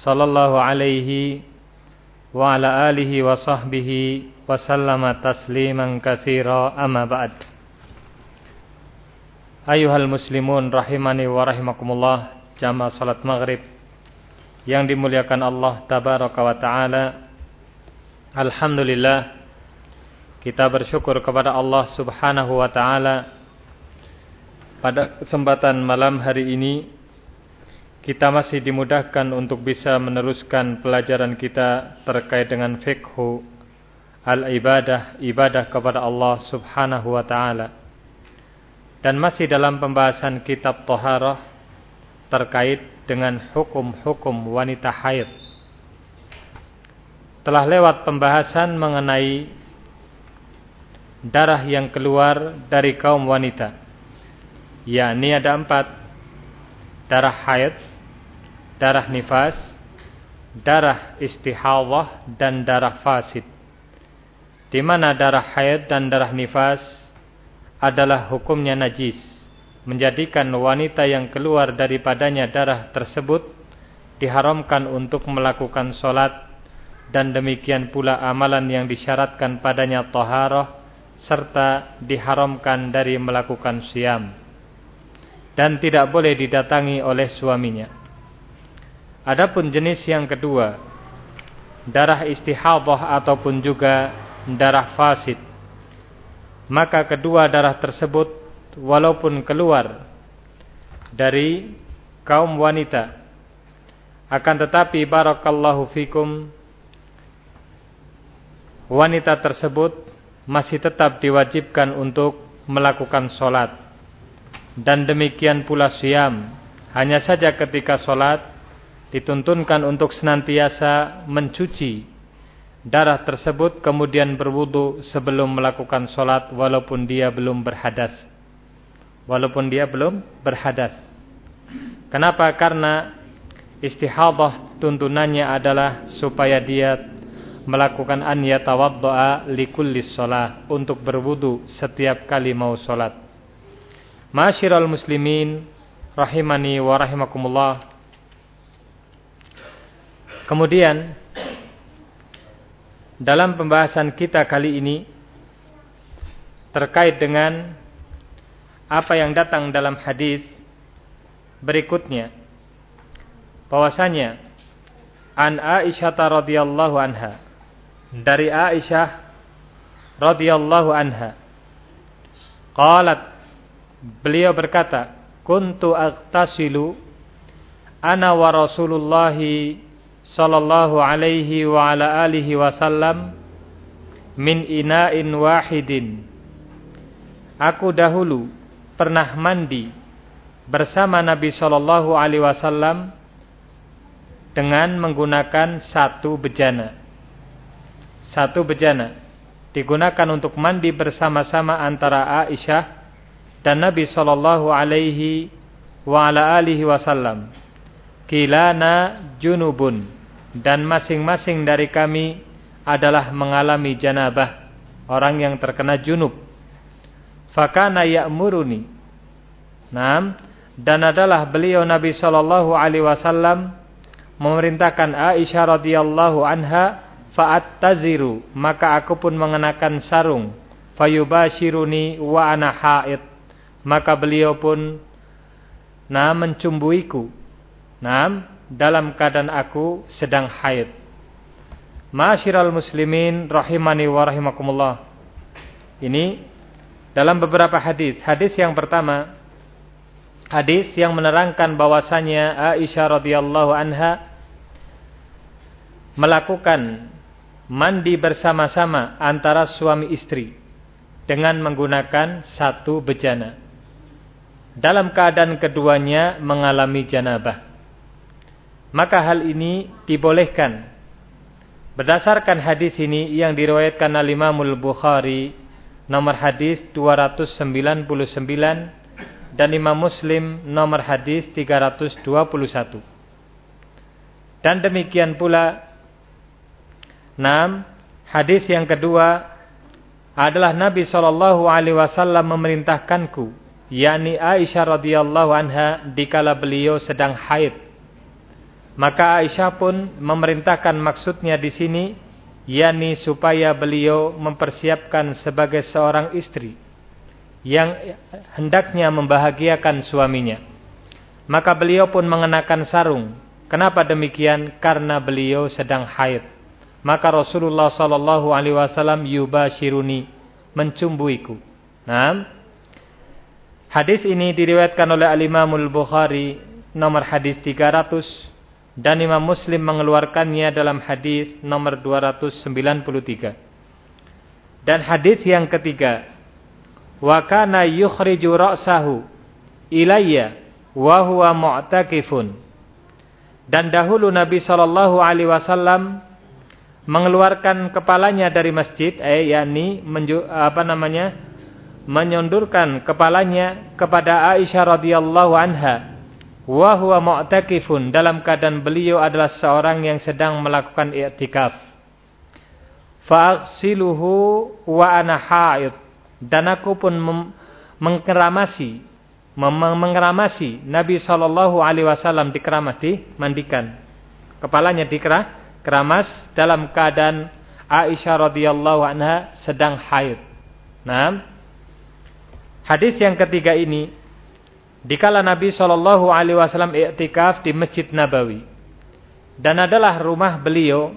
sallallahu alaihi wa ala alihi wa sahbihi wa sallama tasliman katsira. Amma ba'd. Ayuhal muslimun rahimani wa rahimakumullah jamaah salat maghrib yang dimuliakan Allah tabaraka wa taala. Alhamdulillah kita bersyukur kepada Allah subhanahu wa taala. Pada kesempatan malam hari ini kita masih dimudahkan untuk bisa meneruskan pelajaran kita terkait dengan fikhu al-ibadah, ibadah kepada Allah subhanahu wa ta'ala. Dan masih dalam pembahasan kitab Toharah terkait dengan hukum-hukum wanita haid. Telah lewat pembahasan mengenai darah yang keluar dari kaum wanita yakni ada empat darah haid, darah nifas, darah istihadah dan darah fasid. Di mana darah haid dan darah nifas adalah hukumnya najis, menjadikan wanita yang keluar daripadanya darah tersebut diharamkan untuk melakukan solat dan demikian pula amalan yang disyaratkan padanya taharah serta diharamkan dari melakukan siam dan tidak boleh didatangi oleh suaminya. Adapun jenis yang kedua, darah istihadah ataupun juga darah fasid. Maka kedua darah tersebut walaupun keluar dari kaum wanita akan tetapi barakallahu fikum wanita tersebut masih tetap diwajibkan untuk melakukan solat dan demikian pula siam. Hanya saja ketika sholat dituntunkan untuk senantiasa mencuci darah tersebut kemudian berwudu sebelum melakukan sholat walaupun dia belum berhadas. Walaupun dia belum berhadas. Kenapa? Karena istihadah tuntunannya adalah supaya dia melakukan an yatawaddoa likulli sholat untuk berwudu setiap kali mau sholat. Masyiral muslimin rahimani wa rahimakumullah. Kemudian dalam pembahasan kita kali ini terkait dengan apa yang datang dalam hadis berikutnya. Bahwasanya an Aisyah radhiyallahu anha dari Aisyah radhiyallahu anha qalat Beliau berkata, "Kuntu agtasilu ana wa Rasulullah sallallahu alaihi wa ala alihi wasallam min ina'in wahidin." Aku dahulu pernah mandi bersama Nabi sallallahu alaihi wasallam dengan menggunakan satu bejana. Satu bejana digunakan untuk mandi bersama-sama antara Aisyah dan Nabi sallallahu alaihi wa ala alihi wasallam kilana junubun dan masing-masing dari kami adalah mengalami janabah orang yang terkena junub. Fakana ya'muruni. Nam dan adalah beliau Nabi sallallahu alaihi wasallam memerintahkan Aisyah radhiyallahu anha fa'attaziru. Maka aku pun mengenakan sarung. Fayubashiruni wa ana haid. Maka beliau pun nah mencumbuiku. Nah dalam keadaan aku sedang haid. Masyiral muslimin rahimani wa rahimakumullah. Ini dalam beberapa hadis. Hadis yang pertama hadis yang menerangkan bahwasanya Aisyah radhiyallahu anha melakukan mandi bersama-sama antara suami istri dengan menggunakan satu bejana. Dalam keadaan keduanya mengalami janabah. Maka hal ini dibolehkan. Berdasarkan hadis ini yang diriwayatkan oleh Imamul Bukhari nomor hadis 299 dan Imam Muslim nomor hadis 321. Dan demikian pula 6 hadis yang kedua adalah Nabi Shallallahu alaihi wasallam memerintahkanku yakni Aisyah radhiyallahu anha dikala beliau sedang haid. Maka Aisyah pun memerintahkan maksudnya di sini yakni supaya beliau mempersiapkan sebagai seorang istri yang hendaknya membahagiakan suaminya. Maka beliau pun mengenakan sarung. Kenapa demikian? Karena beliau sedang haid. Maka Rasulullah sallallahu alaihi wasallam yubashiruni mencumbuiku. Nah, Hadis ini diriwayatkan oleh Al-Imamul Bukhari nomor hadis 300 dan Imam Muslim mengeluarkannya dalam hadis nomor 293. Dan hadis yang ketiga, wa kana yukhriju ra'sahu ilayya wa huwa mu'takifun. Dan dahulu Nabi sallallahu alaihi wasallam mengeluarkan kepalanya dari masjid, eh yakni apa namanya? menyundurkan kepalanya kepada Aisyah radhiyallahu anha wa huwa mu'takifun. Dalam keadaan beliau adalah seorang yang sedang melakukan i'tikaf. Fa'aghsiluhu wa ana haid. Dan aku pun mengeramasi mengeramasi Nabi wasallam dikeramas mandikan. Kepalanya dikeramas dalam keadaan Aisyah radhiyallahu anha sedang haid. Nah Hadis yang ketiga ini dikala Nabi Shallallahu alaihi wasallam i'tikaf di Masjid Nabawi dan adalah rumah beliau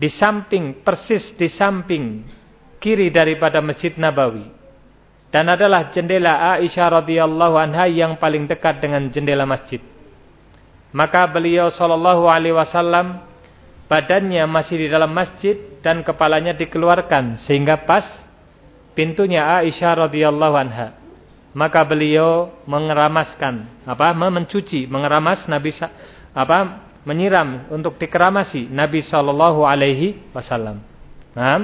di samping persis di samping kiri daripada Masjid Nabawi dan adalah jendela Aisyah radhiyallahu anha yang paling dekat dengan jendela masjid. Maka beliau sallallahu alaihi wasallam badannya masih di dalam masjid dan kepalanya dikeluarkan sehingga pas pintunya Aisyah radhiyallahu anha. Maka beliau mengeramaskan apa mencuci, mengeramas Nabi apa menyiram untuk dikeramasi Nabi sallallahu alaihi wasallam. Nah,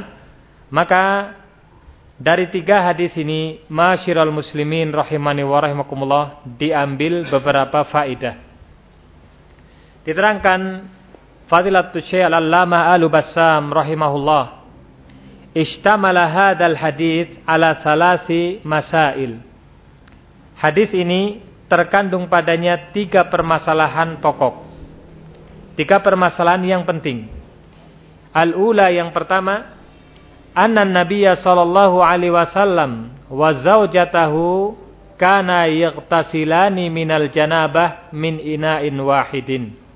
maka dari tiga hadis ini, masyiral muslimin rahimani wa rahimakumullah, diambil beberapa faidah. Diterangkan Fadilatul Syekh Al-Allamah Al-Bassam rahimahullah Ishtamala hadal hadis ala salasi masail. Hadis ini terkandung padanya tiga permasalahan pokok. Tiga permasalahan yang penting. Al-ula yang pertama, anna Nabiya sallallahu alaihi wasallam wa zaujatahu kana yaghtasilani minal janabah min ina'in wahidin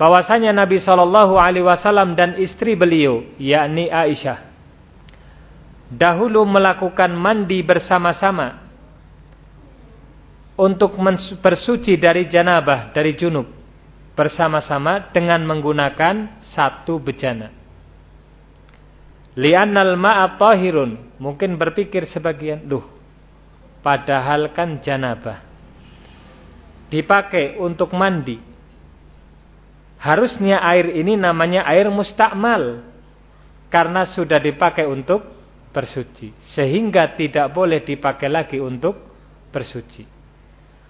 bahwasanya Nabi Shallallahu Alaihi Wasallam dan istri beliau, yakni Aisyah, dahulu melakukan mandi bersama-sama untuk bersuci dari janabah, dari junub, bersama-sama dengan menggunakan satu bejana. Li'annal ma'a tahirun. Mungkin berpikir sebagian, duh, padahal kan janabah. Dipakai untuk mandi Harusnya air ini namanya air mustakmal. Karena sudah dipakai untuk bersuci. Sehingga tidak boleh dipakai lagi untuk bersuci.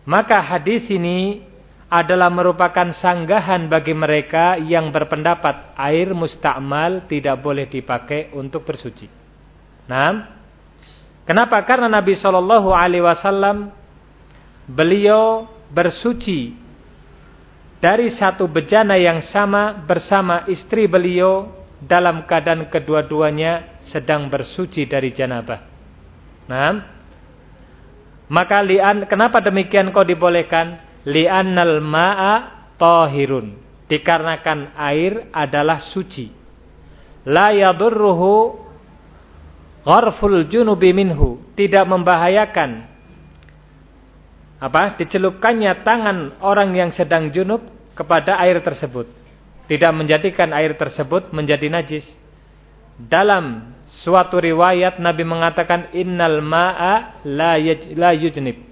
Maka hadis ini adalah merupakan sanggahan bagi mereka yang berpendapat air mustakmal tidak boleh dipakai untuk bersuci. Nah, kenapa? Karena Nabi Shallallahu Alaihi Wasallam beliau bersuci dari satu bejana yang sama bersama istri beliau dalam keadaan kedua-duanya sedang bersuci dari janabah. Nah, maka lian kenapa demikian kau dibolehkan? Li'annal ma'a tahirun. Dikarenakan air adalah suci. La yadurruhu gharful junubi minhu. Tidak membahayakan apa dicelupkannya tangan orang yang sedang junub kepada air tersebut tidak menjadikan air tersebut menjadi najis dalam suatu riwayat Nabi mengatakan innal ma'a la, la yujnib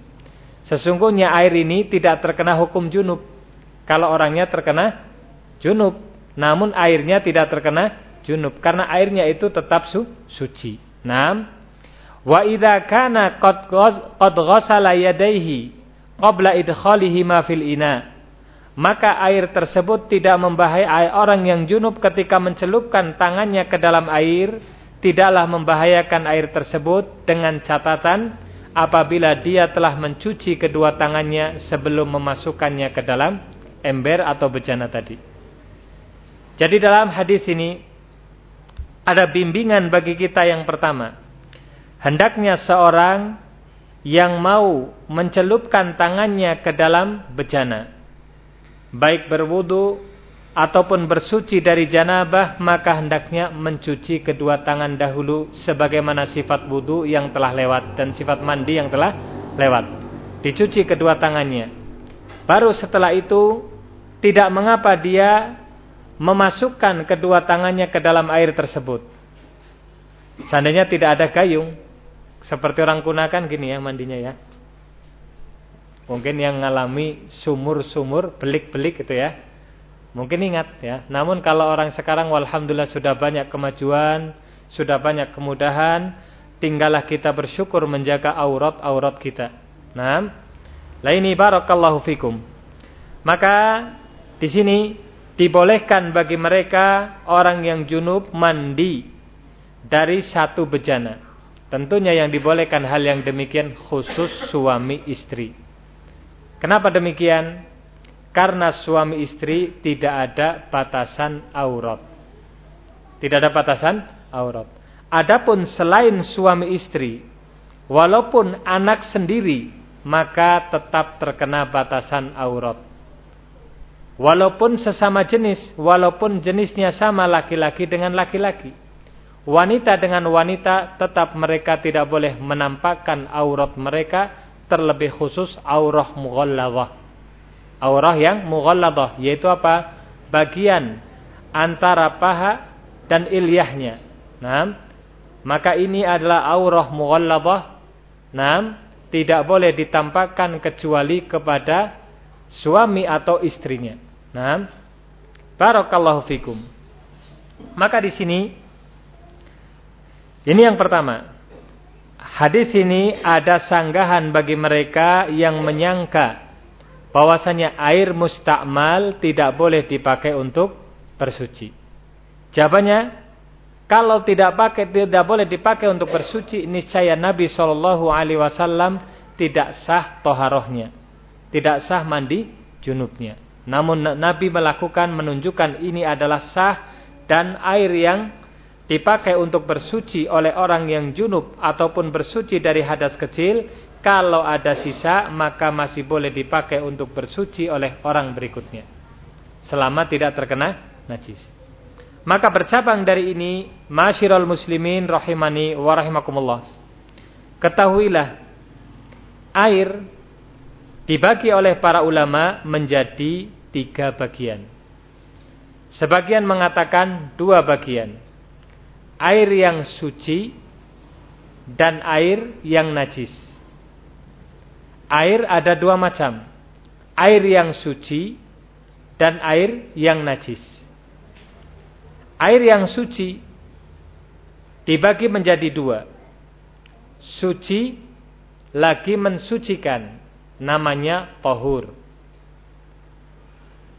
Sesungguhnya air ini tidak terkena hukum junub. Kalau orangnya terkena junub. Namun airnya tidak terkena junub. Karena airnya itu tetap su suci. Nah, Wa idza kana qad qad ghassala yadayhi qabla idkhalihi ma fil ina maka air tersebut tidak membahayakan orang yang junub ketika mencelupkan tangannya ke dalam air tidaklah membahayakan air tersebut dengan catatan apabila dia telah mencuci kedua tangannya sebelum memasukkannya ke dalam ember atau bejana tadi. Jadi dalam hadis ini ada bimbingan bagi kita yang pertama. Hendaknya seorang yang mau mencelupkan tangannya ke dalam bejana baik berwudu ataupun bersuci dari janabah maka hendaknya mencuci kedua tangan dahulu sebagaimana sifat wudu yang telah lewat dan sifat mandi yang telah lewat. Dicuci kedua tangannya. Baru setelah itu tidak mengapa dia memasukkan kedua tangannya ke dalam air tersebut. Seandainya tidak ada gayung seperti orang kunakan gini ya mandinya ya Mungkin yang mengalami sumur-sumur, belik-belik itu ya. Mungkin ingat ya. Namun kalau orang sekarang walhamdulillah sudah banyak kemajuan, sudah banyak kemudahan, tinggallah kita bersyukur menjaga aurat-aurat kita. Nah, la ini barakallahu fikum. Maka di sini dibolehkan bagi mereka orang yang junub mandi dari satu bejana. Tentunya yang dibolehkan hal yang demikian khusus suami istri. Kenapa demikian? Karena suami istri tidak ada batasan aurat. Tidak ada batasan aurat. Adapun selain suami istri, walaupun anak sendiri, maka tetap terkena batasan aurat. Walaupun sesama jenis, walaupun jenisnya sama laki-laki dengan laki-laki. Wanita dengan wanita tetap mereka tidak boleh menampakkan aurat mereka terlebih khusus aurah mughalladhah. Aurah yang mughalladhah yaitu apa? Bagian antara paha dan ilyahnya. Nah, maka ini adalah aurah mughalladhah. Nah, tidak boleh ditampakkan kecuali kepada suami atau istrinya. Nah, barakallahu fikum. Maka di sini ini yang pertama. Hadis ini ada sanggahan bagi mereka yang menyangka bahwasanya air mustakmal tidak boleh dipakai untuk bersuci. Jawabannya, kalau tidak pakai tidak boleh dipakai untuk bersuci, niscaya Nabi Shallallahu Alaihi Wasallam tidak sah toharohnya, tidak sah mandi junubnya. Namun Nabi melakukan menunjukkan ini adalah sah dan air yang dipakai untuk bersuci oleh orang yang junub ataupun bersuci dari hadas kecil, kalau ada sisa maka masih boleh dipakai untuk bersuci oleh orang berikutnya. Selama tidak terkena najis. Maka bercabang dari ini, masyiral muslimin rahimani wa rahimakumullah. Ketahuilah, air dibagi oleh para ulama menjadi tiga bagian. Sebagian mengatakan dua bagian air yang suci dan air yang najis. Air ada dua macam. Air yang suci dan air yang najis. Air yang suci dibagi menjadi dua. Suci lagi mensucikan. Namanya tohur.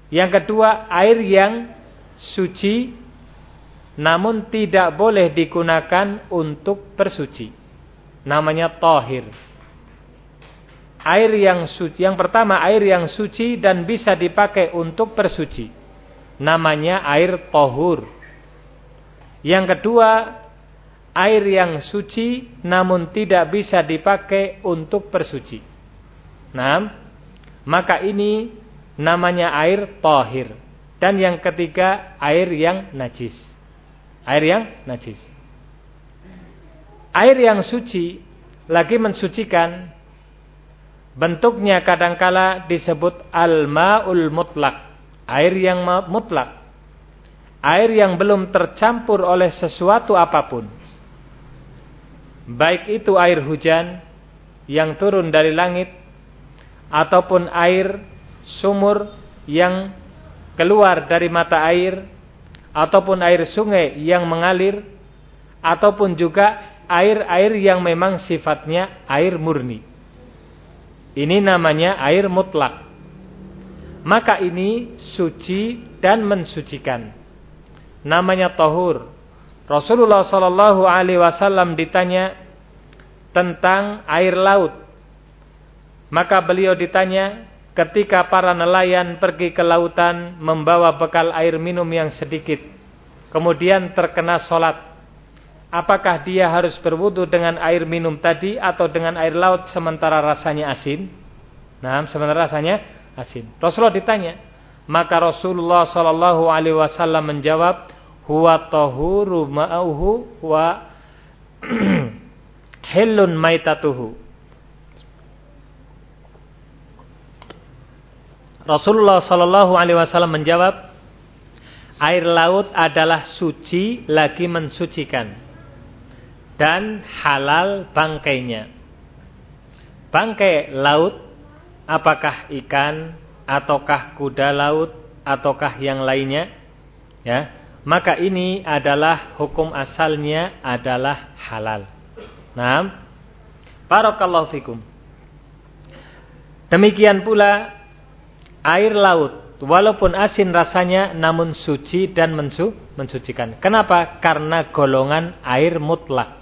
Yang kedua air yang suci namun tidak boleh digunakan untuk bersuci. Namanya tohir. Air yang suci, yang pertama air yang suci dan bisa dipakai untuk bersuci. Namanya air tohur. Yang kedua, air yang suci namun tidak bisa dipakai untuk bersuci. Nah, maka ini namanya air tohir. Dan yang ketiga, air yang najis. Air yang najis. Air yang suci lagi mensucikan bentuknya kadangkala disebut al-ma'ul mutlak. Air yang mutlak. Air yang belum tercampur oleh sesuatu apa pun. Baik itu air hujan yang turun dari langit ataupun air sumur yang keluar dari mata air ataupun air sungai yang mengalir ataupun juga air-air yang memang sifatnya air murni. Ini namanya air mutlak. Maka ini suci dan mensucikan. Namanya tohur. Rasulullah Shallallahu Alaihi Wasallam ditanya tentang air laut. Maka beliau ditanya, ketika para nelayan pergi ke lautan membawa bekal air minum yang sedikit, kemudian terkena sholat, apakah dia harus berwudu dengan air minum tadi atau dengan air laut sementara rasanya asin? Nah, sementara rasanya asin. Rasulullah ditanya, maka Rasulullah Shallallahu Alaihi Wasallam menjawab, huwa tahuru ma'uhu wa helun maitatuhu Rasulullah Shallallahu Alaihi Wasallam menjawab, air laut adalah suci lagi mensucikan dan halal bangkainya. Bangkai laut, apakah ikan ataukah kuda laut ataukah yang lainnya, ya maka ini adalah hukum asalnya adalah halal. Nah, barakallahu fikum. Demikian pula air laut walaupun asin rasanya namun suci dan mensu, mensucikan. Kenapa? Karena golongan air mutlak.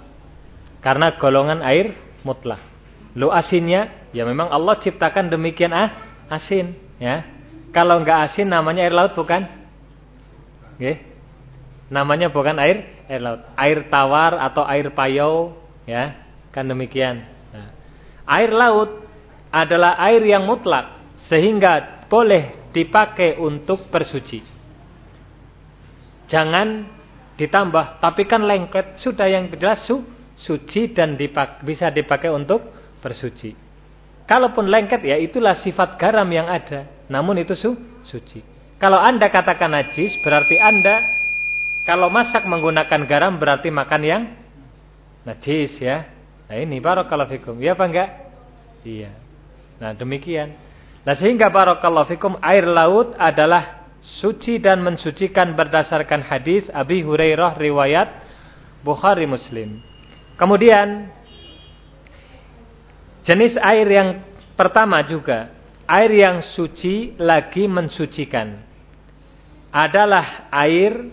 Karena golongan air mutlak. Lu asinnya ya memang Allah ciptakan demikian ah asin ya. Kalau enggak asin namanya air laut bukan? Okay. Namanya bukan air air laut. Air tawar atau air payau ya. Kan demikian. Nah, air laut adalah air yang mutlak sehingga boleh dipakai untuk bersuci. Jangan ditambah, tapi kan lengket sudah yang jelas su, suci dan dipak, bisa dipakai untuk bersuci. Kalaupun lengket ya itulah sifat garam yang ada, namun itu su, suci. Kalau anda katakan najis berarti anda kalau masak menggunakan garam berarti makan yang najis ya. Nah ini barakallahu fikum. Ya apa enggak? Iya. Nah demikian. Nah sehingga barakallahu fikum air laut adalah suci dan mensucikan berdasarkan hadis Abi Hurairah riwayat Bukhari Muslim. Kemudian jenis air yang pertama juga air yang suci lagi mensucikan adalah air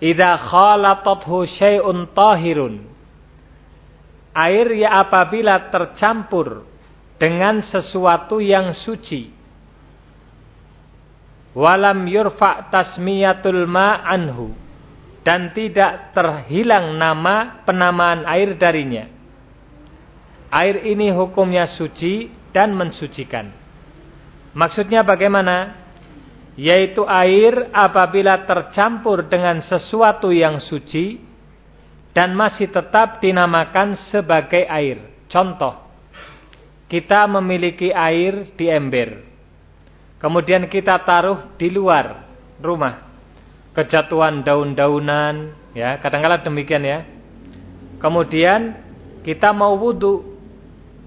idza khalatathu syai'un tahirun. Air ya apabila tercampur dengan sesuatu yang suci. Walam yurfa tasmiyatul ma'anhu dan tidak terhilang nama penamaan air darinya. Air ini hukumnya suci dan mensucikan. Maksudnya bagaimana? Yaitu air apabila tercampur dengan sesuatu yang suci dan masih tetap dinamakan sebagai air. Contoh, kita memiliki air di ember. Kemudian kita taruh di luar rumah. Kejatuhan daun-daunan, ya, kadang-kadang demikian ya. Kemudian kita mau wudhu,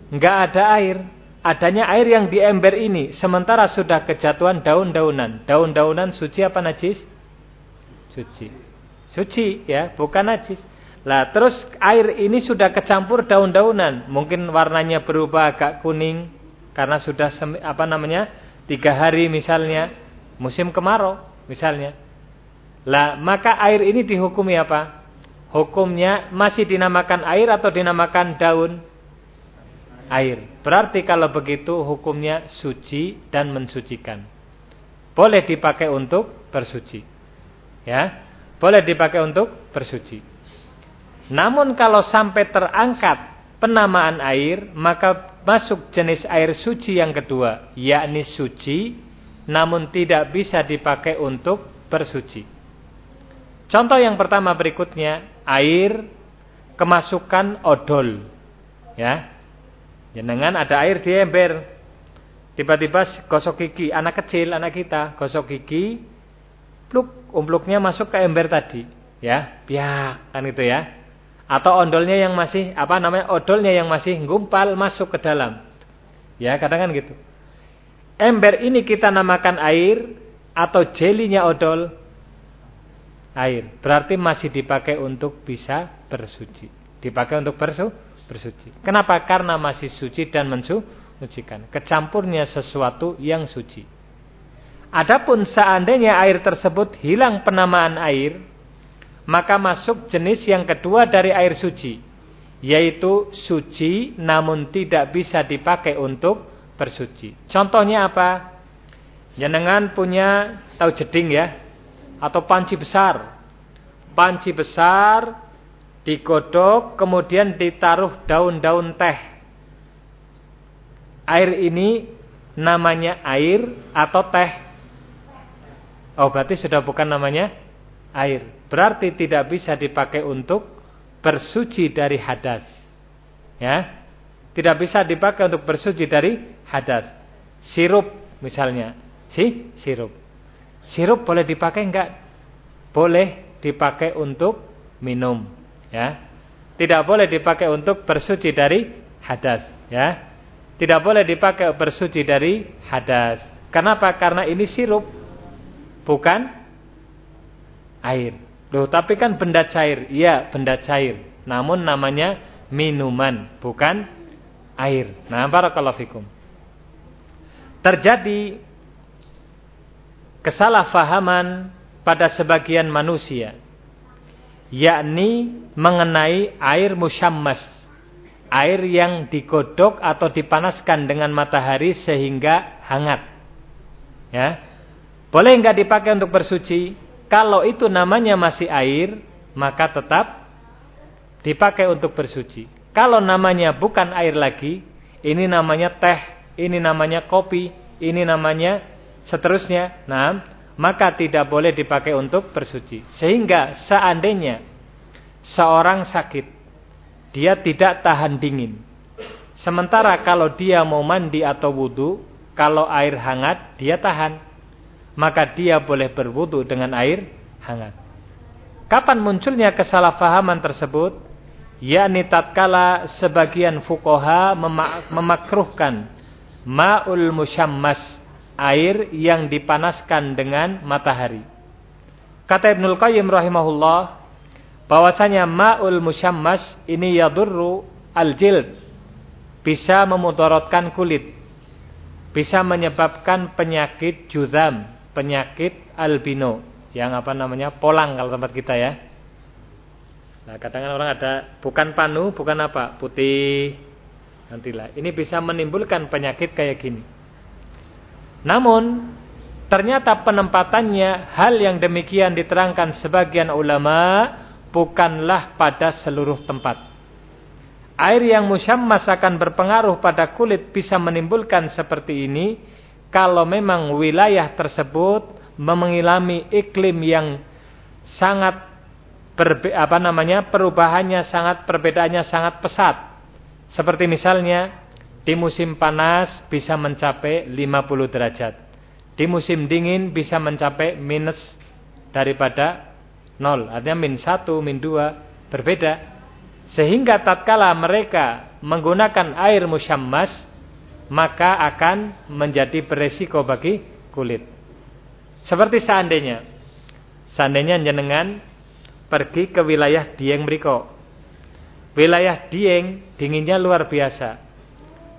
nggak ada air. Adanya air yang di ember ini, sementara sudah kejatuhan daun-daunan. Daun-daunan suci apa najis? Suci. Suci ya, bukan najis. Lah terus air ini sudah kecampur daun-daunan, mungkin warnanya berubah agak kuning karena sudah apa namanya tiga hari misalnya musim kemarau misalnya. Lah maka air ini dihukumi apa? Hukumnya masih dinamakan air atau dinamakan daun? Air. Berarti kalau begitu hukumnya suci dan mensucikan. Boleh dipakai untuk bersuci. Ya, boleh dipakai untuk bersuci. Namun kalau sampai terangkat penamaan air, maka masuk jenis air suci yang kedua, yakni suci, namun tidak bisa dipakai untuk bersuci. Contoh yang pertama berikutnya, air kemasukan odol. Ya. Jenengan ada air di ember. Tiba-tiba gosok gigi, anak kecil, anak kita, gosok gigi, pluk, umpluknya masuk ke ember tadi. Ya, biak, kan itu ya atau ondolnya yang masih apa namanya odolnya yang masih gumpal masuk ke dalam ya kadang kan gitu Ember ini kita namakan air atau jelinya odol air. Berarti masih dipakai untuk bisa bersuci. Dipakai untuk bersu, bersuci. Kenapa? Karena masih suci dan mensucikan. Kecampurnya sesuatu yang suci. Adapun seandainya air tersebut hilang penamaan air, maka masuk jenis yang kedua dari air suci, yaitu suci namun tidak bisa dipakai untuk bersuci. Contohnya apa? Jenengan punya tahu jeding ya atau panci besar. Panci besar digodok kemudian ditaruh daun-daun teh. Air ini namanya air atau teh Oh berarti sudah bukan namanya air. Berarti tidak bisa dipakai untuk bersuci dari hadas. Ya. Tidak bisa dipakai untuk bersuci dari hadas. Sirup misalnya. Si sirup. Sirup boleh dipakai enggak? Boleh dipakai untuk minum, ya. Tidak boleh dipakai untuk bersuci dari hadas, ya. Tidak boleh dipakai bersuci dari hadas. Kenapa? Karena ini sirup bukan air. Loh, tapi kan benda cair. Iya, benda cair. Namun namanya minuman, bukan air. Nah, barakallahu fikum. Terjadi kesalahpahaman pada sebagian manusia yakni mengenai air musyammas air yang digodok atau dipanaskan dengan matahari sehingga hangat ya boleh enggak dipakai untuk bersuci? Kalau itu namanya masih air, maka tetap dipakai untuk bersuci. Kalau namanya bukan air lagi, ini namanya teh, ini namanya kopi, ini namanya seterusnya. Nah, maka tidak boleh dipakai untuk bersuci. Sehingga seandainya seorang sakit, dia tidak tahan dingin. Sementara kalau dia mau mandi atau wudhu, kalau air hangat, dia tahan maka dia boleh berwudu dengan air hangat. Kapan munculnya kesalahpahaman tersebut? Yakni tatkala sebagian fukoha memakruhkan ma'ul musyammas, air yang dipanaskan dengan matahari. Kata Ibnul Qayyim rahimahullah, bahwasanya ma'ul musyammas ini yadurru al-jild, bisa memudaratkan kulit, bisa menyebabkan penyakit judam, penyakit albino yang apa namanya polang kalau tempat kita ya. Nah, katakan orang ada bukan panu, bukan apa, putih. Nantilah. Ini bisa menimbulkan penyakit kayak gini. Namun ternyata penempatannya hal yang demikian diterangkan sebagian ulama bukanlah pada seluruh tempat. Air yang musyammas akan berpengaruh pada kulit bisa menimbulkan seperti ini kalau memang wilayah tersebut mengilami iklim yang sangat berbe apa namanya perubahannya sangat perbedaannya sangat pesat. Seperti misalnya di musim panas bisa mencapai 50 derajat. Di musim dingin bisa mencapai minus daripada 0. Artinya min 1, min 2 berbeda. Sehingga tatkala mereka menggunakan air musyammas maka akan menjadi beresiko bagi kulit. Seperti seandainya, seandainya jenengan pergi ke wilayah Dieng Meriko. Wilayah Dieng dinginnya luar biasa.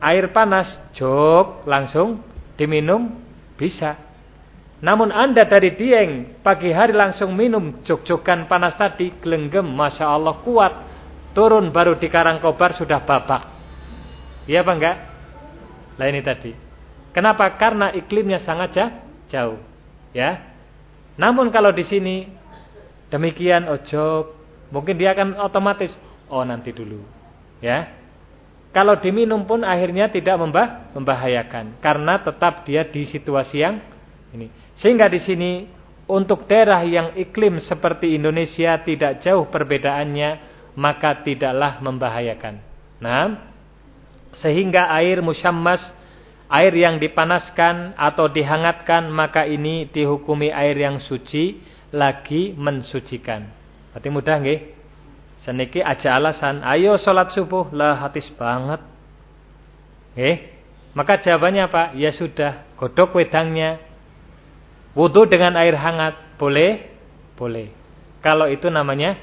Air panas jok langsung diminum bisa. Namun anda dari Dieng pagi hari langsung minum jok-jokan panas tadi gelenggem, masya Allah kuat. Turun baru di Karangkobar sudah babak. Iya apa enggak? Lah ini tadi. Kenapa? Karena iklimnya sangat jauh. Ya. Namun kalau di sini demikian ojo, mungkin dia akan otomatis oh nanti dulu. Ya. Kalau diminum pun akhirnya tidak membah, membahayakan karena tetap dia di situasi yang ini. Sehingga di sini untuk daerah yang iklim seperti Indonesia tidak jauh perbedaannya, maka tidaklah membahayakan. Nah, sehingga air musyammas air yang dipanaskan atau dihangatkan maka ini dihukumi air yang suci lagi mensucikan. Berarti mudah nggih? Seniki aja alasan, ayo sholat subuh lah hatis banget. Nggih. Maka jawabannya apa? Ya sudah, godok wedangnya. Wudhu dengan air hangat, boleh? Boleh. Kalau itu namanya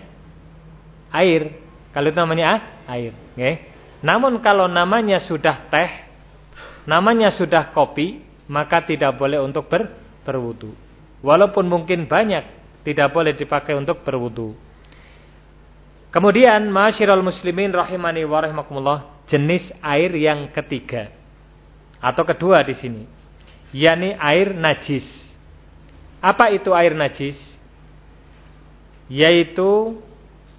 air. Kalau itu namanya ah, air. Okay. Namun kalau namanya sudah teh, namanya sudah kopi, maka tidak boleh untuk ber, berwudu. Walaupun mungkin banyak, tidak boleh dipakai untuk berwudu. Kemudian, masyiral muslimin rahimani wa jenis air yang ketiga atau kedua di sini, yakni air najis. Apa itu air najis? Yaitu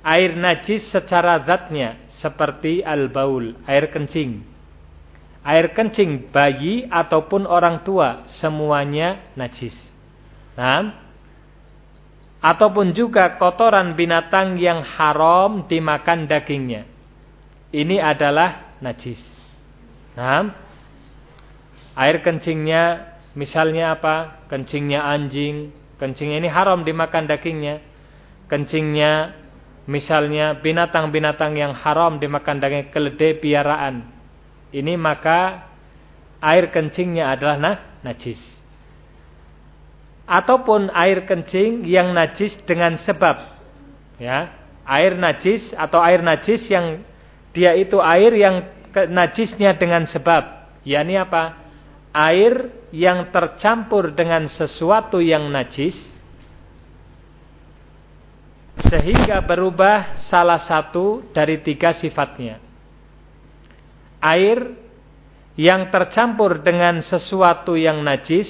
air najis secara zatnya seperti al-baul, air kencing. Air kencing bayi ataupun orang tua semuanya najis. Nah, ataupun juga kotoran binatang yang haram dimakan dagingnya. Ini adalah najis. Nah, air kencingnya misalnya apa? Kencingnya anjing, kencingnya ini haram dimakan dagingnya. Kencingnya misalnya binatang-binatang yang haram dimakan daging keledai piaraan. Ini maka air kencingnya adalah nah, najis. Ataupun air kencing yang najis dengan sebab ya. Air najis atau air najis yang dia itu air yang najisnya dengan sebab. Yakni apa? Air yang tercampur dengan sesuatu yang najis sehingga berubah salah satu dari tiga sifatnya air yang tercampur dengan sesuatu yang najis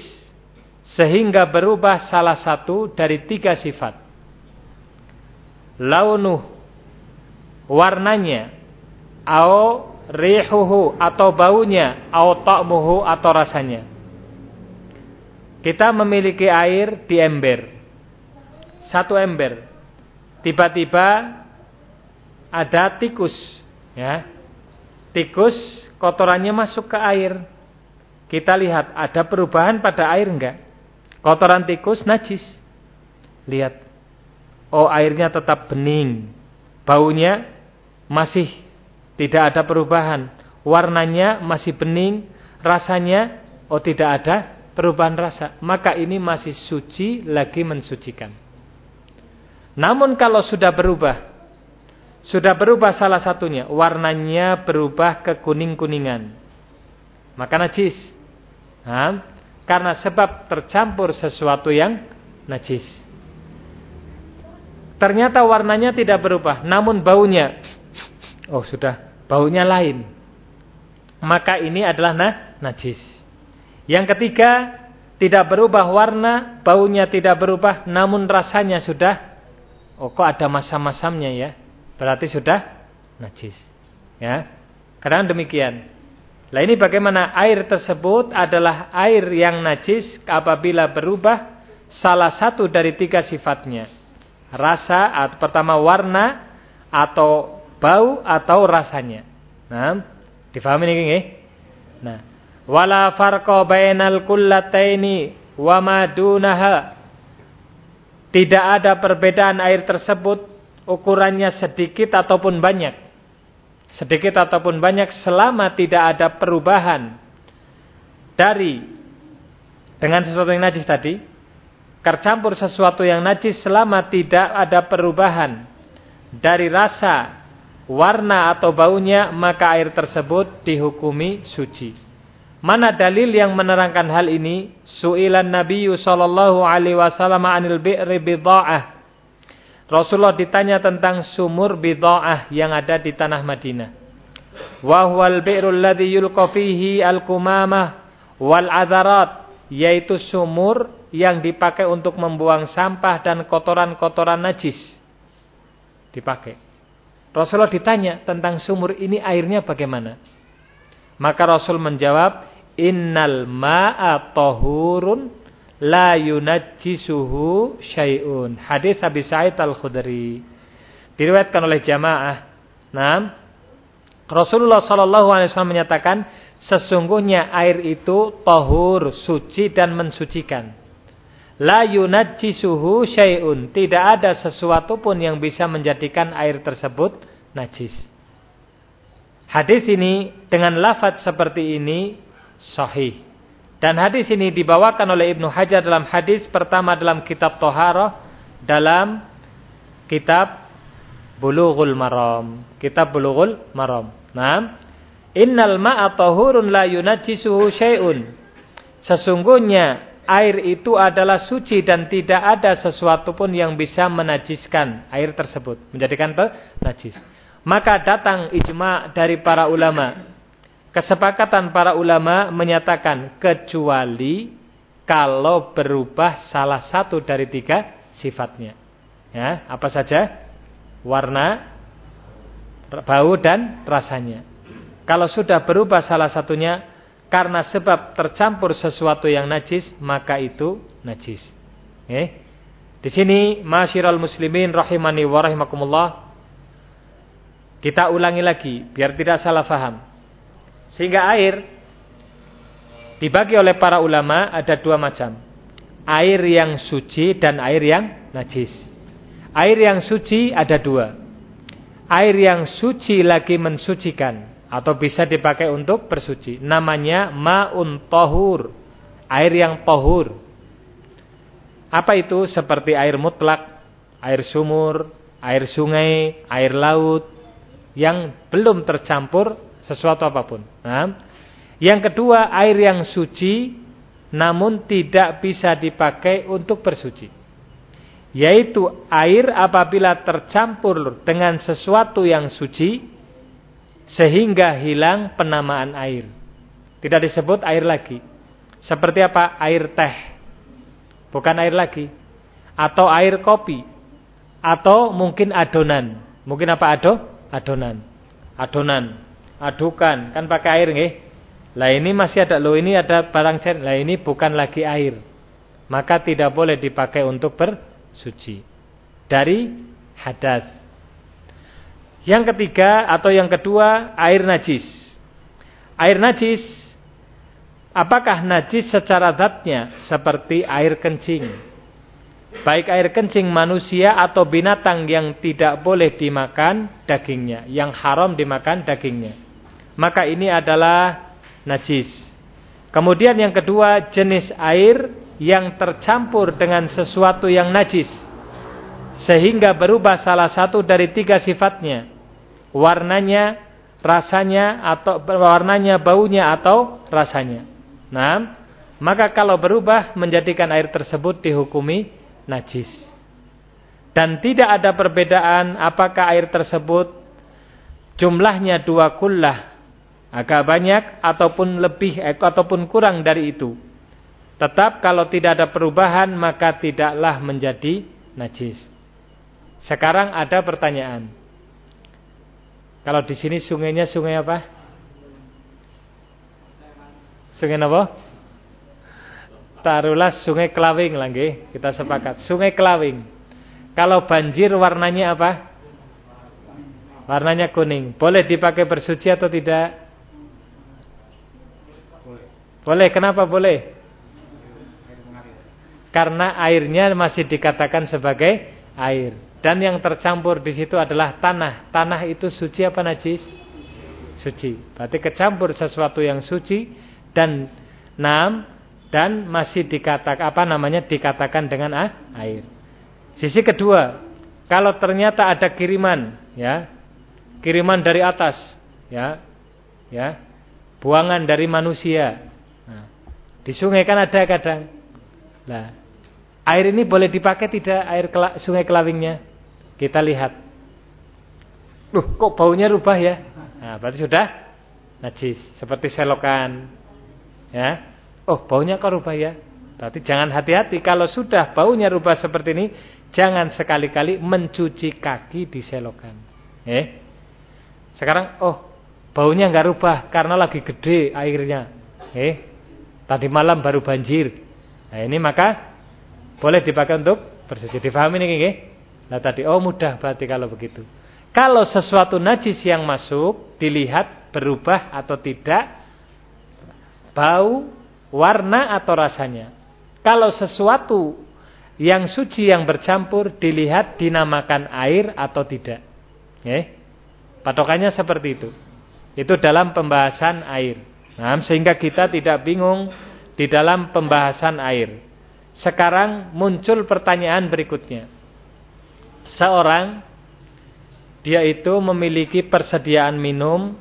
sehingga berubah salah satu dari tiga sifat. Launuh warnanya, au rihuhu atau baunya, au ta'muhu atau rasanya. Kita memiliki air di ember. Satu ember. Tiba-tiba ada tikus, ya. Tikus kotorannya masuk ke air. Kita lihat ada perubahan pada air enggak? Kotoran tikus najis. Lihat. Oh airnya tetap bening. Baunya masih tidak ada perubahan. Warnanya masih bening. Rasanya oh tidak ada perubahan rasa. Maka ini masih suci lagi mensucikan. Namun kalau sudah berubah. Sudah berubah salah satunya. Warnanya berubah ke kuning-kuningan. Maka najis. Nah, karena sebab tercampur sesuatu yang najis. Ternyata warnanya tidak berubah, namun baunya oh sudah, baunya lain. Maka ini adalah nah, najis. Yang ketiga, tidak berubah warna, baunya tidak berubah, namun rasanya sudah oh kok ada masam-masamnya ya. Berarti sudah najis. Ya. Karena demikian. Nah ini bagaimana air tersebut adalah air yang najis apabila berubah salah satu dari tiga sifatnya. Rasa atau pertama warna atau bau atau rasanya. Nah, difahami ini nggih? Nah, wala farqa bainal kullataini wa ma. Tidak ada perbedaan air tersebut ukurannya sedikit ataupun banyak. Sedikit ataupun banyak selama tidak ada perubahan dari dengan sesuatu yang najis tadi tercampur sesuatu yang najis selama tidak ada perubahan dari rasa warna atau baunya maka air tersebut dihukumi suci mana dalil yang menerangkan hal ini su'ilan nabiyyu sallallahu alaihi wasallam anil bi'ri bidha'ah Rasulullah ditanya tentang sumur bid'ah yang ada di tanah Madinah. Wa huwal bi'rul ladzi yulqa fihi al-kumamah wal adharat, yaitu sumur yang dipakai untuk membuang sampah dan kotoran-kotoran najis. Dipakai. Rasulullah ditanya tentang sumur ini airnya bagaimana? Maka Rasul menjawab, "Innal ma'a tahurun la yunajjisuhu syai'un. Hadis Abi Sa'id Al-Khudri. Diriwayatkan oleh jamaah. Nah, Rasulullah sallallahu alaihi wasallam menyatakan sesungguhnya air itu tahur, suci dan mensucikan. La yunajjisuhu syai'un. Tidak ada sesuatu pun yang bisa menjadikan air tersebut najis. Hadis ini dengan lafaz seperti ini sahih. Dan hadis ini dibawakan oleh Ibnu Hajar dalam hadis pertama dalam kitab Toharoh dalam kitab Bulughul Maram. Kitab Bulughul Maram. Nah, innal ma'a tahurun la yunajjisuhu syai'un. Sesungguhnya air itu adalah suci dan tidak ada sesuatu pun yang bisa menajiskan air tersebut, menjadikan najis. Maka datang ijma dari para ulama Kesepakatan para ulama menyatakan kecuali kalau berubah salah satu dari tiga sifatnya. Ya, apa saja? Warna, bau dan rasanya. Kalau sudah berubah salah satunya karena sebab tercampur sesuatu yang najis, maka itu najis. Eh? Di sini masyiral muslimin rahimani wa rahimakumullah. Kita ulangi lagi biar tidak salah faham. Sehingga air dibagi oleh para ulama ada dua macam. Air yang suci dan air yang najis. Air yang suci ada dua. Air yang suci lagi mensucikan atau bisa dipakai untuk bersuci. Namanya ma'un tohur. Air yang tohur. Apa itu? Seperti air mutlak, air sumur, air sungai, air laut yang belum tercampur sesuatu apa pun. Nah, yang kedua, air yang suci namun tidak bisa dipakai untuk bersuci. Yaitu air apabila tercampur dengan sesuatu yang suci sehingga hilang penamaan air. Tidak disebut air lagi. Seperti apa? Air teh. Bukan air lagi. Atau air kopi. Atau mungkin adonan. Mungkin apa ado? Adonan. Adonan adukan, kan pakai air nggih. Lah ini masih ada loh ini ada barang cair. Lah ini bukan lagi air. Maka tidak boleh dipakai untuk bersuci. Dari hadas. Yang ketiga atau yang kedua air najis. Air najis apakah najis secara zatnya seperti air kencing? baik air kencing manusia atau binatang yang tidak boleh dimakan dagingnya, yang haram dimakan dagingnya maka ini adalah najis. Kemudian yang kedua, jenis air yang tercampur dengan sesuatu yang najis. Sehingga berubah salah satu dari tiga sifatnya. Warnanya, rasanya, atau warnanya, baunya, atau rasanya. Nah, maka kalau berubah menjadikan air tersebut dihukumi najis. Dan tidak ada perbedaan apakah air tersebut jumlahnya dua kullah agak banyak ataupun lebih ataupun kurang dari itu. Tetap kalau tidak ada perubahan maka tidaklah menjadi najis. Sekarang ada pertanyaan. Kalau di sini sungainya sungai apa? Sungai apa? Taruhlah sungai Kelawing lagi, kita sepakat. Sungai Kelawing. Kalau banjir warnanya apa? Warnanya kuning. Boleh dipakai bersuci atau tidak? Boleh, kenapa boleh? Karena airnya masih dikatakan sebagai air. Dan yang tercampur di situ adalah tanah. Tanah itu suci apa najis? Suci. Berarti kecampur sesuatu yang suci dan nam dan masih dikatakan apa namanya dikatakan dengan ah, air. Sisi kedua, kalau ternyata ada kiriman, ya, kiriman dari atas, ya, ya, buangan dari manusia, di sungai kan ada kadang. Nah, air ini boleh dipakai tidak air kela, sungai Kelawingnya? Kita lihat. Loh, kok baunya rubah ya? Nah, berarti sudah najis, seperti selokan. Ya. Oh, baunya kok rubah ya? Berarti jangan hati-hati kalau sudah baunya rubah seperti ini, jangan sekali-kali mencuci kaki di selokan. Eh. Sekarang oh, baunya enggak rubah karena lagi gede airnya. Eh, Tadi malam baru banjir. Nah ini maka boleh dipakai untuk bersuci. Difahami nih nggih? Nah tadi oh mudah berarti kalau begitu. Kalau sesuatu najis yang masuk dilihat berubah atau tidak bau, warna atau rasanya. Kalau sesuatu yang suci yang bercampur dilihat dinamakan air atau tidak. Eh? Patokannya seperti itu. Itu dalam pembahasan air. Nah, sehingga kita tidak bingung di dalam pembahasan air. Sekarang muncul pertanyaan berikutnya. Seorang dia itu memiliki persediaan minum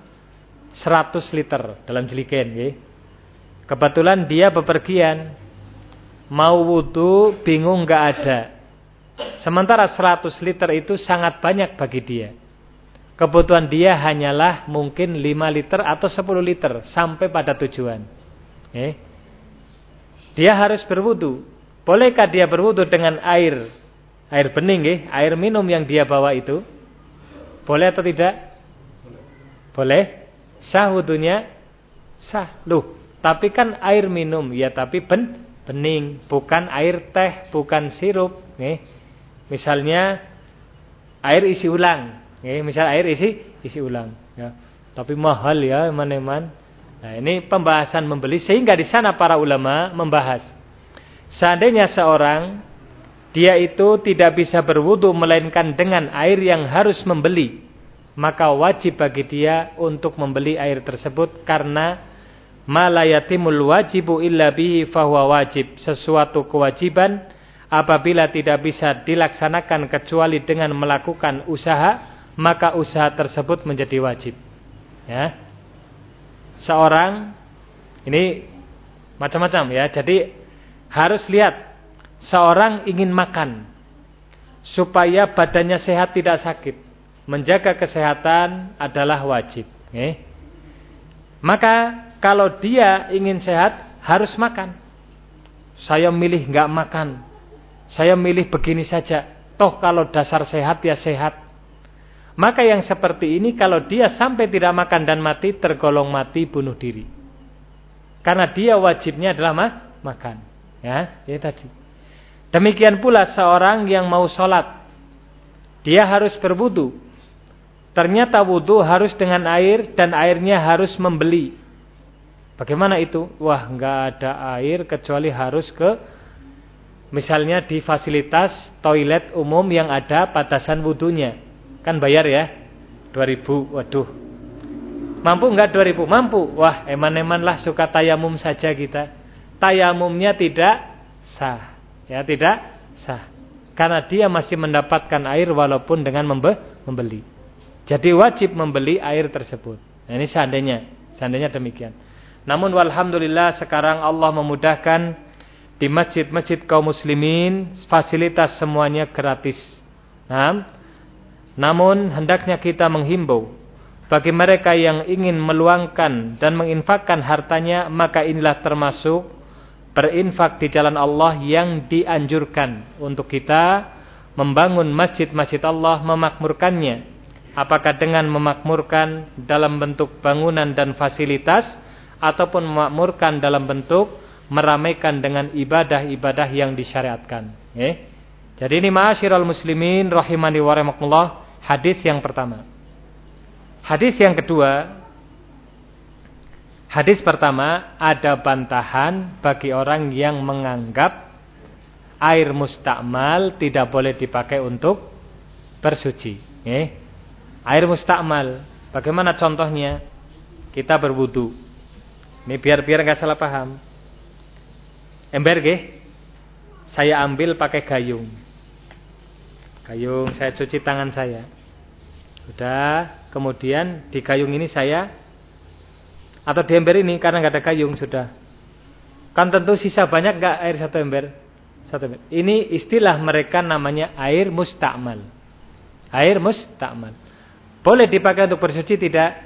100 liter dalam jeligen. Ya. Kebetulan dia bepergian. Mau wudhu bingung nggak ada. Sementara 100 liter itu sangat banyak bagi dia. Kebutuhan dia hanyalah mungkin 5 liter atau 10 liter sampai pada tujuan. Eh? Dia harus berwudu. Bolehkah dia berwudu dengan air air bening eh? air minum yang dia bawa itu? Boleh atau tidak? Boleh. Sah wudunya? Sah. Loh, tapi kan air minum ya tapi ben bening, bukan air teh, bukan sirup, nih. Misalnya air isi ulang Nih, misal air isi isi ulang ya. Tapi mahal ya teman-teman. Nah, ini pembahasan membeli sehingga di sana para ulama membahas. Seandainya seorang dia itu tidak bisa berwudu melainkan dengan air yang harus membeli, maka wajib bagi dia untuk membeli air tersebut karena malayatimul wajibu illa bihi fahuwa wajib. Sesuatu kewajiban apabila tidak bisa dilaksanakan kecuali dengan melakukan usaha maka usaha tersebut menjadi wajib. Ya. Seorang ini macam-macam ya. Jadi harus lihat seorang ingin makan supaya badannya sehat tidak sakit. Menjaga kesehatan adalah wajib, ya. Maka kalau dia ingin sehat harus makan. Saya milih nggak makan. Saya milih begini saja. Toh kalau dasar sehat ya sehat. Maka yang seperti ini kalau dia sampai tidak makan dan mati tergolong mati bunuh diri. Karena dia wajibnya adalah ma makan. Ya, ini tadi. Demikian pula seorang yang mau sholat. Dia harus berwudu. Ternyata wudu harus dengan air dan airnya harus membeli. Bagaimana itu? Wah, nggak ada air kecuali harus ke misalnya di fasilitas toilet umum yang ada batasan wudunya. Kan bayar ya 2000 Waduh. Mampu enggak 2000? Mampu. Wah eman-eman lah suka tayamum saja kita. Tayamumnya tidak sah Ya tidak sah. Karena dia masih mendapatkan air Walaupun dengan membe membeli. Jadi wajib membeli air tersebut. Nah, Ini seandainya Seandainya demikian. Namun walhamdulillah sekarang Allah memudahkan di masjid-masjid kaum muslimin fasilitas semuanya gratis. Nah, namun hendaknya kita menghimbau bagi mereka yang ingin meluangkan dan menginfakkan hartanya maka inilah termasuk berinfak di jalan Allah yang dianjurkan untuk kita membangun masjid-masjid Allah memakmurkannya. Apakah dengan memakmurkan dalam bentuk bangunan dan fasilitas ataupun memakmurkan dalam bentuk meramaikan dengan ibadah-ibadah yang disyariatkan. Eh? Jadi ini ma'asyiral muslimin rahimani wa rahimakumullah, hadis yang pertama. Hadis yang kedua, hadis pertama ada bantahan bagi orang yang menganggap air mustakmal tidak boleh dipakai untuk bersuci. Eh? Air mustakmal, bagaimana contohnya? Kita berwudu. Ini biar biar nggak salah paham. Ember saya ambil pakai gayung. Gayung saya cuci tangan saya. Sudah, kemudian di gayung ini saya atau di ember ini karena nggak ada gayung sudah. Kan tentu sisa banyak nggak air satu ember? Satu ember. Ini istilah mereka namanya air mustakmal. Air mustakmal. Boleh dipakai untuk bersuci tidak?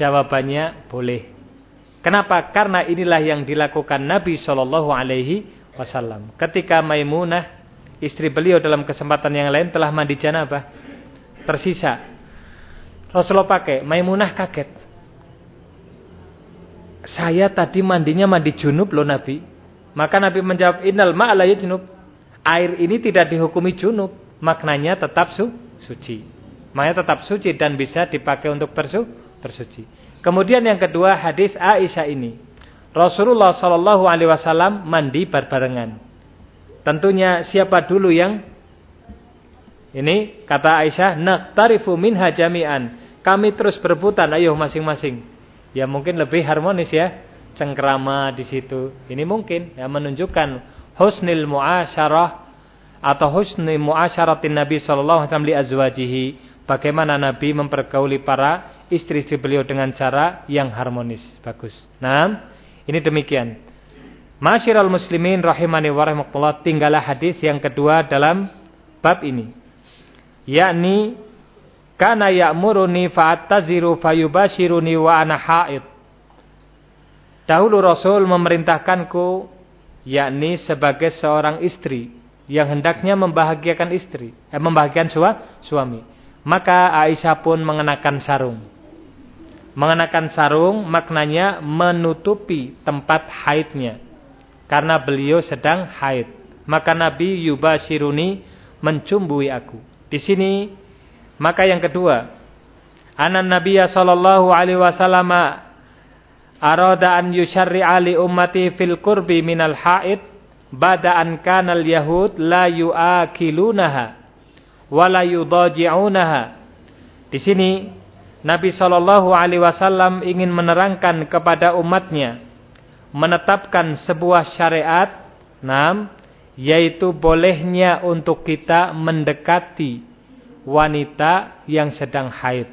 Jawabannya boleh. Kenapa? Karena inilah yang dilakukan Nabi Shallallahu Alaihi Wasallam. Ketika Maimunah istri beliau dalam kesempatan yang lain telah mandi janabah. Tersisa. Rasulullah pakai. Maimunah kaget. Saya tadi mandinya mandi junub loh Nabi. Maka Nabi menjawab innal ma'ala junub air ini tidak dihukumi junub. Maknanya tetap su suci. Maknanya tetap suci dan bisa dipakai untuk bersu bersuci. Kemudian yang kedua hadis Aisyah ini. Rasulullah Shallallahu Alaihi Wasallam mandi berbarengan Tentunya siapa dulu yang ini kata Aisyah, "Naqtarifu minha jami'an." Kami terus berebutan, ayo masing-masing. Ya mungkin lebih harmonis ya. Cengkrama di situ. Ini mungkin ya menunjukkan husnil muasyarah atau husnil muasyaratin Nabi sallallahu alaihi wasallam li azwajihi. Bagaimana Nabi mempergauli para istri-istri beliau dengan cara yang harmonis. Bagus. Nah, ini demikian. Masyiral muslimin rahimani wa rahimakumullah tinggallah hadis yang kedua dalam bab ini. Yakni Kana ya'muruni fa'attaziru fayubashiruni wa ana haid. Dahulu Rasul memerintahkanku yakni sebagai seorang istri yang hendaknya membahagiakan istri, eh, membahagiakan suami. Maka Aisyah pun mengenakan sarung. Mengenakan sarung maknanya menutupi tempat haidnya. Karena beliau sedang haid. Maka Nabi yubashiruni mencumbui aku. Di sini maka yang kedua, anan Nabiya sallallahu alaihi wasallam arada an yusyarri'a li ummati fil qurbi minal haid bada an kanal yahud la yuakilunaha wa la yudaji'unaha. Di sini Nabi sallallahu alaihi wasallam ingin menerangkan kepada umatnya menetapkan sebuah syariat nam yaitu bolehnya untuk kita mendekati wanita yang sedang haid.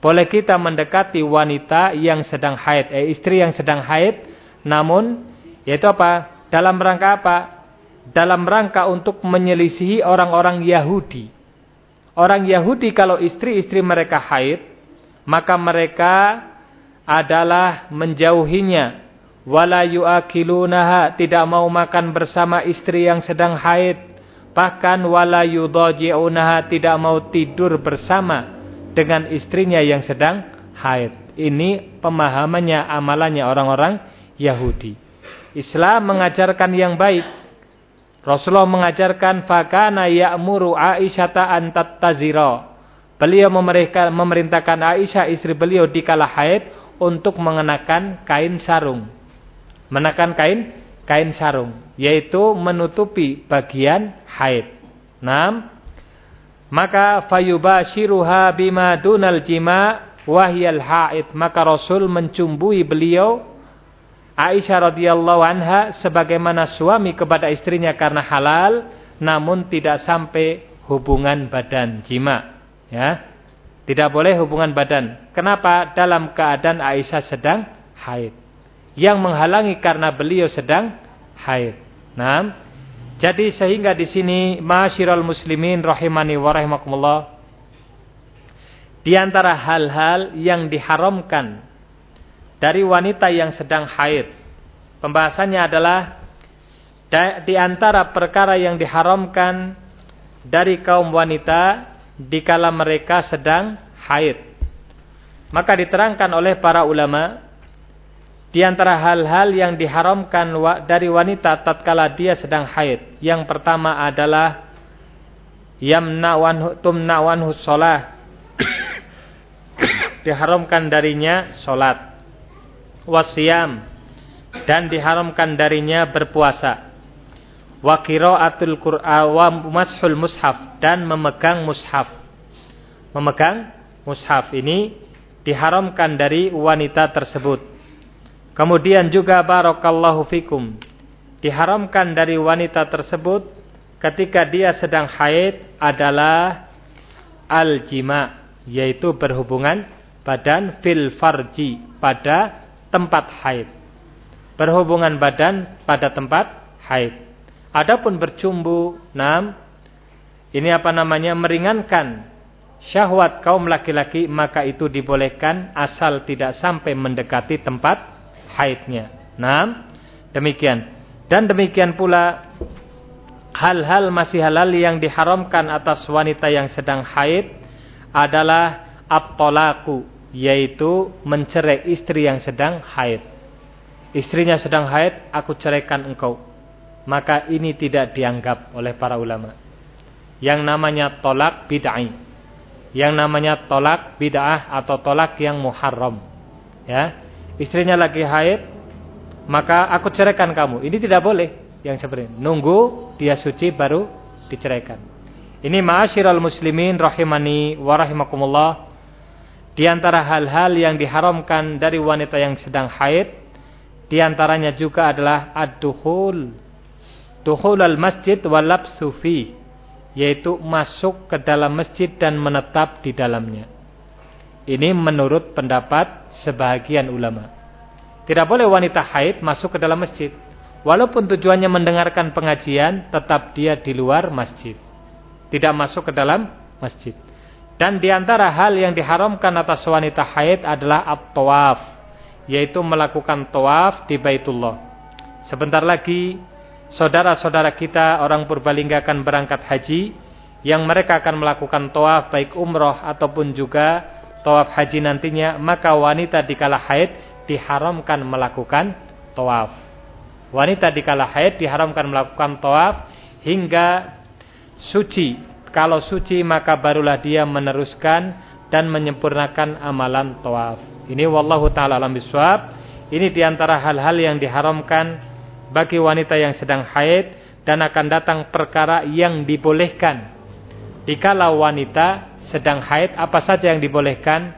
Boleh kita mendekati wanita yang sedang haid, eh istri yang sedang haid, namun yaitu apa? Dalam rangka apa? Dalam rangka untuk menyelisihi orang-orang Yahudi. Orang Yahudi kalau istri-istri mereka haid, maka mereka adalah menjauhinya. Wala yuakilunaha, tidak mau makan bersama istri yang sedang haid Bahkan wala yudhaji'unaha tidak mau tidur bersama dengan istrinya yang sedang haid. Ini pemahamannya, amalannya orang-orang Yahudi. Islam mengajarkan yang baik. Rasulullah mengajarkan fakana ya'muru Aisyata an tattazira. Beliau memerintahkan Aisyah istri beliau di kala haid untuk mengenakan kain sarung. Menekan kain kain sarung, yaitu menutupi bagian haid. Nam, maka fayubashiruha bima dunal jima wahyal haid. Maka Rasul mencumbui beliau Aisyah radhiyallahu anha sebagaimana suami kepada istrinya karena halal namun tidak sampai hubungan badan jima ya. Tidak boleh hubungan badan. Kenapa? Dalam keadaan Aisyah sedang haid yang menghalangi karena beliau sedang haid. Nah, jadi sehingga di sini masyiral muslimin rahimani wa rahimakumullah di antara hal-hal yang diharamkan dari wanita yang sedang haid. Pembahasannya adalah di antara perkara yang diharamkan dari kaum wanita dikala mereka sedang haid. Maka diterangkan oleh para ulama di antara hal-hal yang diharamkan dari wanita tatkala dia sedang haid. Yang pertama adalah yamna'wan tumna'wanhu diharamkan darinya salat. Wasiyam dan diharamkan darinya berpuasa. Wa qiraatul Qur'an wa mashul mushaf dan memegang mushaf. Memegang mushaf ini diharamkan dari wanita tersebut. Kemudian juga barakallahu fikum. Diharamkan dari wanita tersebut ketika dia sedang haid adalah al-jima, yaitu berhubungan badan fil farji pada tempat haid. Berhubungan badan pada tempat haid. Adapun bercumbu, nam, ini apa namanya meringankan syahwat kaum laki-laki maka itu dibolehkan asal tidak sampai mendekati tempat haidnya. Nah, demikian. Dan demikian pula hal-hal masih halal yang diharamkan atas wanita yang sedang haid adalah at-talaku, yaitu mencerai istri yang sedang haid. Istrinya sedang haid, aku ceraikan engkau. Maka ini tidak dianggap oleh para ulama. Yang namanya tolak bid'ah. Yang namanya tolak bid'ah atau tolak yang muharram. Ya istrinya lagi haid, maka aku ceraikan kamu. Ini tidak boleh yang seperti ini. Nunggu dia suci baru diceraikan. Ini ma'asyiral muslimin rahimani wa rahimakumullah. Di antara hal-hal yang diharamkan dari wanita yang sedang haid, di antaranya juga adalah ad-dukhul. Dukhul al-masjid walab sufi, yaitu masuk ke dalam masjid dan menetap di dalamnya. Ini menurut pendapat sebahagian ulama. Tidak boleh wanita haid masuk ke dalam masjid. Walaupun tujuannya mendengarkan pengajian, tetap dia di luar masjid. Tidak masuk ke dalam masjid. Dan di antara hal yang diharamkan atas wanita haid adalah at-tawaf. Yaitu melakukan tawaf di Baitullah. Sebentar lagi, saudara-saudara kita orang Purbalingga akan berangkat haji. Yang mereka akan melakukan tawaf baik umroh ataupun juga tawaf haji nantinya. Maka wanita dikala haid diharamkan melakukan tawaf. Wanita di kala haid diharamkan melakukan tawaf hingga suci. Kalau suci maka barulah dia meneruskan dan menyempurnakan amalan tawaf. Ini wallahu taala alam biswab. Ini di antara hal-hal yang diharamkan bagi wanita yang sedang haid dan akan datang perkara yang dibolehkan. Dikala wanita sedang haid apa saja yang dibolehkan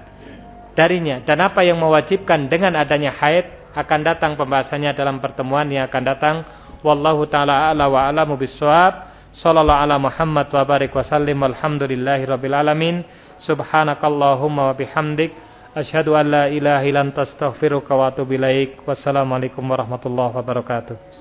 darinya. Dan apa yang mewajibkan dengan adanya haid akan datang pembahasannya dalam pertemuan yang akan datang. Wallahu taala ala wa alamu bisawab sallallahu ala Muhammad wa barik wa sallim. Rabbil alamin. Subhanakallahumma wa bihamdik. Asyhadu an la ilaha illa anta astaghfiruka wa atubu ilaik. Wassalamu alaikum warahmatullahi wabarakatuh